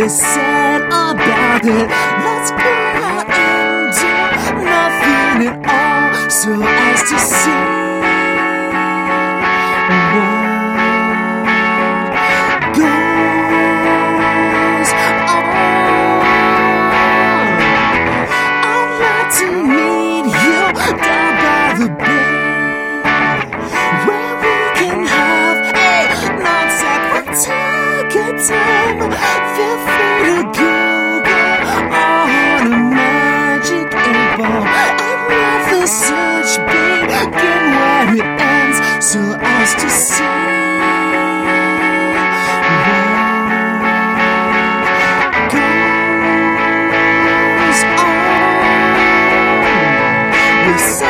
be said about it. Let's go out and do nothing at all so as to see what goes on. I'd like to meet you down by the bay where we can have a time. peace.